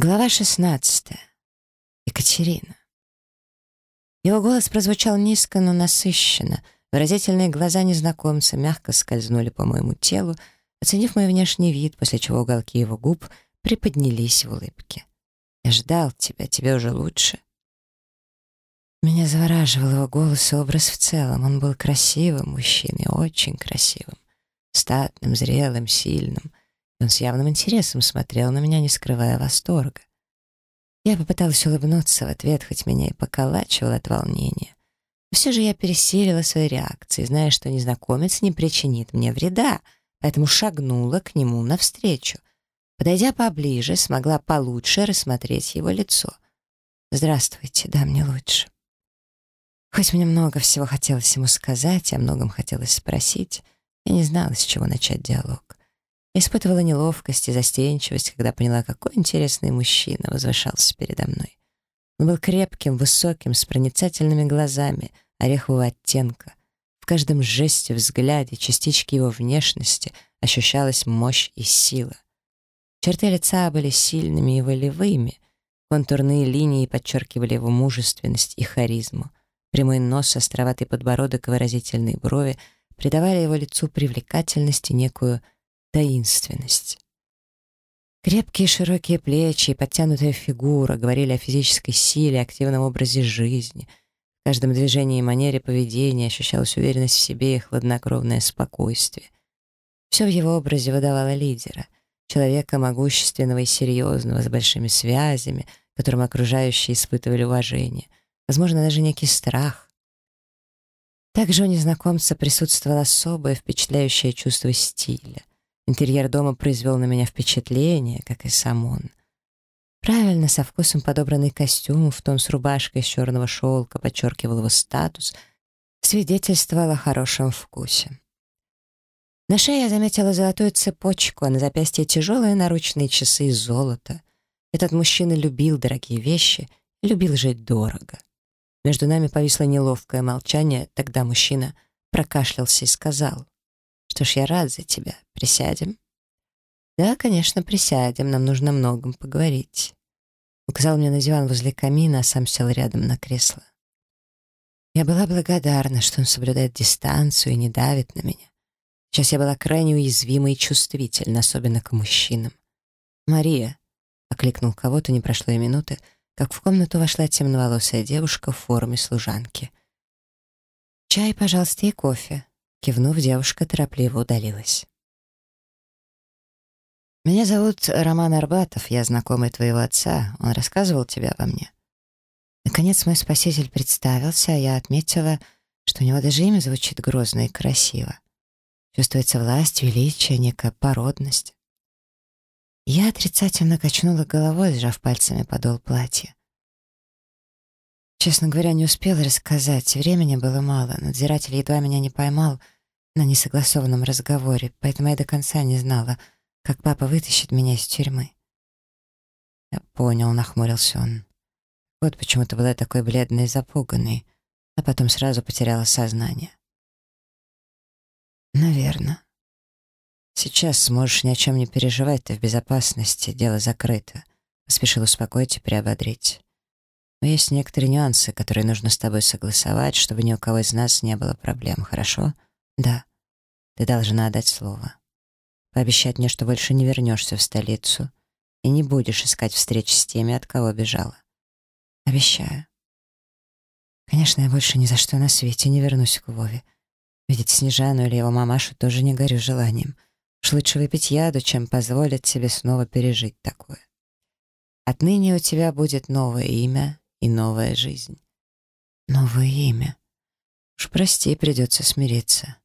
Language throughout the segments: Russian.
Глава 16. Екатерина. Его голос прозвучал низко, но насыщенно. Выразительные глаза незнакомца мягко скользнули по моему телу, оценив мой внешний вид, после чего уголки его губ приподнялись в улыбке. «Я ждал тебя, тебе уже лучше». Меня завораживал его голос и образ в целом. Он был красивым мужчиной, очень красивым. Статным, зрелым, сильным — он с явным интересом смотрел на меня, не скрывая восторга. Я попыталась улыбнуться в ответ, хоть меня и поколачивало от волнения. Но все же я пересилила свои реакции, зная, что незнакомец не причинит мне вреда, поэтому шагнула к нему навстречу. Подойдя поближе, смогла получше рассмотреть его лицо. «Здравствуйте, да, мне лучше». Хоть мне много всего хотелось ему сказать, о многом хотелось спросить, я не знала, с чего начать диалог. Испытывала неловкость и застенчивость, когда поняла, какой интересный мужчина возвышался передо мной. Он был крепким, высоким, с проницательными глазами, орехового оттенка. В каждом жесте, взгляде, частичке его внешности ощущалась мощь и сила. Черты лица были сильными и волевыми, контурные линии подчеркивали его мужественность и харизму. Прямой нос, островатый подбородок и выразительные брови придавали его лицу привлекательность и некую таинственность. Крепкие широкие плечи и подтянутая фигура говорили о физической силе, активном образе жизни. В каждом движении и манере поведения ощущалась уверенность в себе и хладнокровное спокойствие. Все в его образе выдавало лидера, человека могущественного и серьезного, с большими связями, которым окружающие испытывали уважение, возможно, даже некий страх. Также у незнакомца присутствовало особое впечатляющее чувство стиля. Интерьер дома произвел на меня впечатление, как и сам он. Правильно, со вкусом подобранный костюм, в том с рубашкой из черного шелка, подчеркивал его статус, свидетельствовал о хорошем вкусе. На шее я заметила золотую цепочку, а на запястье тяжелые наручные часы из золота. Этот мужчина любил дорогие вещи любил жить дорого. Между нами повисло неловкое молчание, тогда мужчина прокашлялся и сказал — что ж, я рад за тебя. Присядем?» «Да, конечно, присядем. Нам нужно многом поговорить». Указал мне на диван возле камина, а сам сел рядом на кресло. Я была благодарна, что он соблюдает дистанцию и не давит на меня. Сейчас я была крайне уязвима и чувствительна, особенно к мужчинам. «Мария!» — окликнул кого-то, не прошло и минуты, как в комнату вошла темноволосая девушка в форме служанки. «Чай, пожалуйста, и кофе», Кивнув, девушка торопливо удалилась. «Меня зовут Роман Арбатов, я знакомый твоего отца. Он рассказывал тебе обо мне». Наконец мой спаситель представился, а я отметила, что у него даже имя звучит грозно и красиво. Чувствуется власть, величие, некая породность. Я отрицательно качнула головой, сжав пальцами подол платья. Честно говоря, не успела рассказать, времени было мало, надзиратель едва меня не поймал на несогласованном разговоре, поэтому я до конца не знала, как папа вытащит меня из тюрьмы. Я понял, нахмурился он. Вот почему ты была такой бледной и запуганной, а потом сразу потеряла сознание. Наверное. Сейчас сможешь ни о чем не переживать, ты в безопасности, дело закрыто. Поспешил успокоить и приободрить. Но есть некоторые нюансы, которые нужно с тобой согласовать, чтобы ни у кого из нас не было проблем, хорошо? Да. Ты должна дать слово. Пообещать мне, что больше не вернешься в столицу и не будешь искать встреч с теми, от кого бежала. Обещаю. Конечно, я больше ни за что на свете не вернусь к Вове. Видеть Снежану или его мамашу тоже не горю желанием. Уж лучше выпить яду, чем позволить себе снова пережить такое. Отныне у тебя будет новое имя и новая жизнь. Новое имя. Уж прости, придется смириться.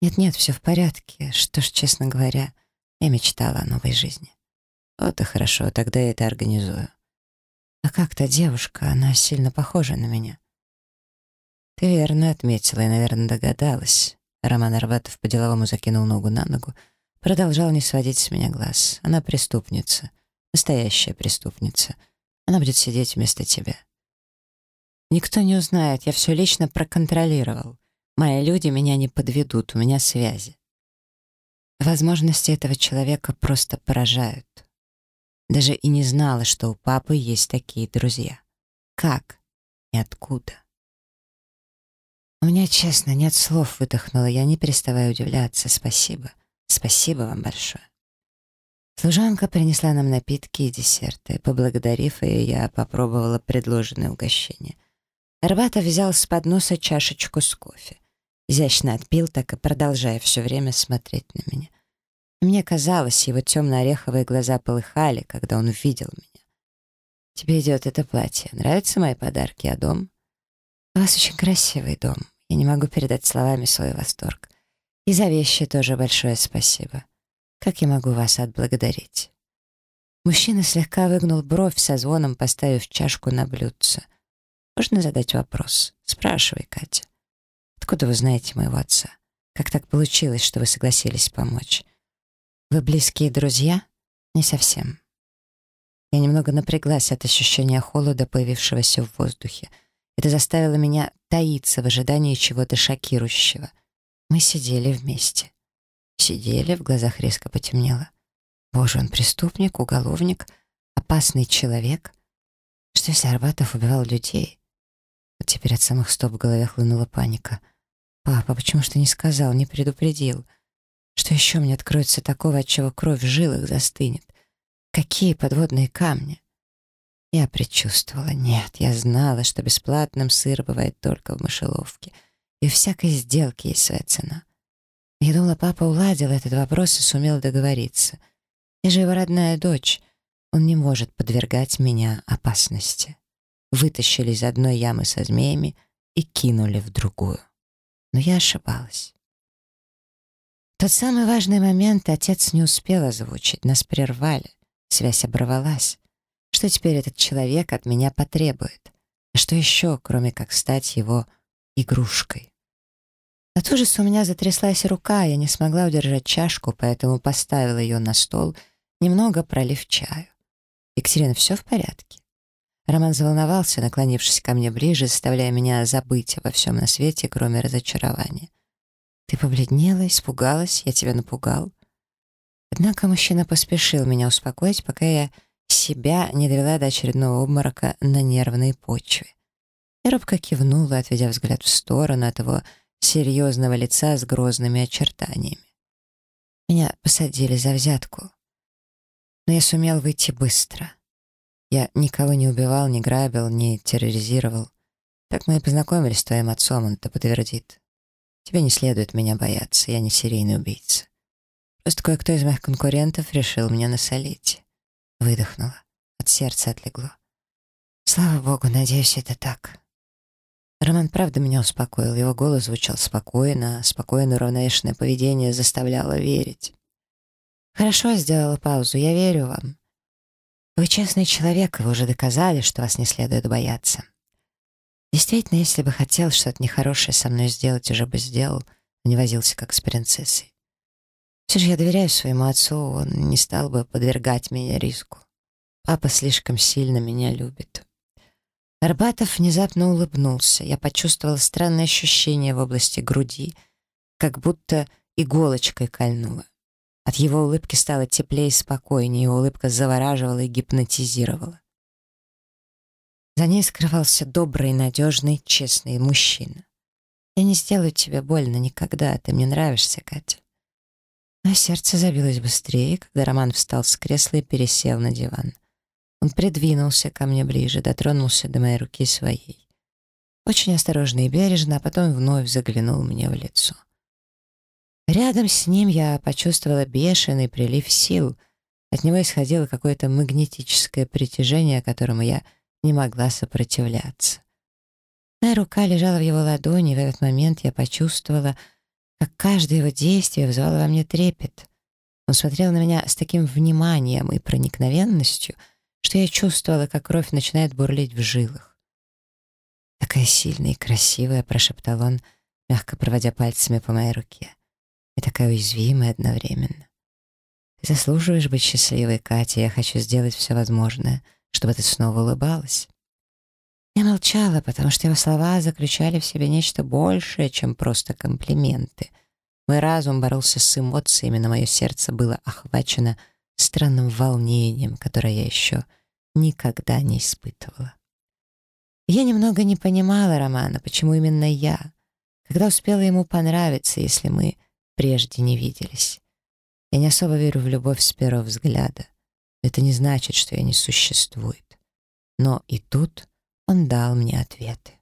Нет-нет, все в порядке. Что ж, честно говоря, я мечтала о новой жизни. Вот и хорошо, тогда я это организую. А как та девушка, она сильно похожа на меня. Ты верно отметила и, наверное, догадалась. Роман Арбатов по-деловому закинул ногу на ногу, продолжал не сводить с меня глаз. Она преступница, настоящая преступница — она будет сидеть вместо тебя. Никто не узнает, я все лично проконтролировал. Мои люди меня не подведут, у меня связи. Возможности этого человека просто поражают. Даже и не знала, что у папы есть такие друзья. Как и откуда? У меня, честно, нет слов, выдохнула я, не переставая удивляться. Спасибо. Спасибо вам большое. Служанка принесла нам напитки и десерты. Поблагодарив ее, я попробовала предложенное угощение. Арбатов взял с подноса чашечку с кофе. Изящно отпил, так и продолжая все время смотреть на меня. мне казалось, его темно-ореховые глаза полыхали, когда он увидел меня. «Тебе идет это платье. Нравятся мои подарки, а дом?» «У вас очень красивый дом. Я не могу передать словами свой восторг. И за вещи тоже большое спасибо. Как я могу вас отблагодарить?» Мужчина слегка выгнул бровь со звоном, поставив чашку на блюдце. «Можно задать вопрос?» «Спрашивай, Катя. Откуда вы знаете моего отца? Как так получилось, что вы согласились помочь? Вы близкие друзья?» «Не совсем». Я немного напряглась от ощущения холода, появившегося в воздухе. Это заставило меня таиться в ожидании чего-то шокирующего. Мы сидели вместе. Сидели, в глазах резко потемнело. Боже, он преступник, уголовник, опасный человек. Что если Арбатов убивал людей? Вот теперь от самых стоп в голове хлынула паника. «Папа, почему ты не сказал, не предупредил? Что еще мне откроется такого, от чего кровь в жилах застынет? Какие подводные камни?» Я предчувствовала. Нет, я знала, что бесплатным сыр бывает только в мышеловке. И у всякой сделки есть своя цена. Я думала, папа уладил этот вопрос и сумел договориться. Я же его родная дочь. Он не может подвергать меня опасности. Вытащили из одной ямы со змеями и кинули в другую. Но я ошибалась. тот самый важный момент отец не успел озвучить, нас прервали, связь оборвалась. Что теперь этот человек от меня потребует? А что еще, кроме как стать его игрушкой? От ужаса у меня затряслась рука, я не смогла удержать чашку, поэтому поставила ее на стол, немного пролив чаю. «Екатерина, все в порядке?» Роман заволновался, наклонившись ко мне ближе, заставляя меня забыть обо всем на свете, кроме разочарования. «Ты побледнела, испугалась, я тебя напугал». Однако мужчина поспешил меня успокоить, пока я себя не довела до очередного обморока на нервной почве. Я робко кивнула, отведя взгляд в сторону от его серьезного лица с грозными очертаниями. Меня посадили за взятку. Но я сумел выйти быстро. Я никого не убивал, не грабил, не терроризировал. Так мы и познакомились с твоим отцом, он это подтвердит. Тебе не следует меня бояться, я не серийный убийца. Просто кое-кто из моих конкурентов решил меня насолить. Выдохнула. От сердца отлегло. Слава богу, надеюсь, это так. Роман правда меня успокоил. Его голос звучал спокойно, спокойное уравновешенное поведение заставляло верить. «Хорошо, сделала паузу. Я верю вам. Вы честный человек, и вы уже доказали, что вас не следует бояться. Действительно, если бы хотел что-то нехорошее со мной сделать, уже бы сделал, но не возился как с принцессой. Все же я доверяю своему отцу, он не стал бы подвергать меня риску. Папа слишком сильно меня любит». Арбатов внезапно улыбнулся. Я почувствовала странное ощущение в области груди, как будто иголочкой кольнула. От его улыбки стало теплее и спокойнее, его улыбка завораживала и гипнотизировала. За ней скрывался добрый, надежный, честный мужчина. «Я не сделаю тебе больно никогда, ты мне нравишься, Катя». А сердце забилось быстрее, когда Роман встал с кресла и пересел на диван. Он придвинулся ко мне ближе, дотронулся до моей руки своей. Очень осторожно и бережно, а потом вновь заглянул мне в лицо. Рядом с ним я почувствовала бешеный прилив сил. От него исходило какое-то магнетическое притяжение, которому я не могла сопротивляться. Моя рука лежала в его ладони, и в этот момент я почувствовала, как каждое его действие вызывало во мне трепет. Он смотрел на меня с таким вниманием и проникновенностью — что я чувствовала, как кровь начинает бурлить в жилах. «Такая сильная и красивая», — прошептал он, мягко проводя пальцами по моей руке. «И такая уязвимая одновременно. Ты заслуживаешь быть счастливой, Катя, я хочу сделать все возможное, чтобы ты снова улыбалась». Я молчала, потому что его слова заключали в себе нечто большее, чем просто комплименты. Мой разум боролся с эмоциями, но мое сердце было охвачено странным волнением, которое я еще никогда не испытывала. Я немного не понимала Романа, почему именно я, когда успела ему понравиться, если мы прежде не виделись. Я не особо верю в любовь с первого взгляда. Это не значит, что я не существует. Но и тут он дал мне ответы.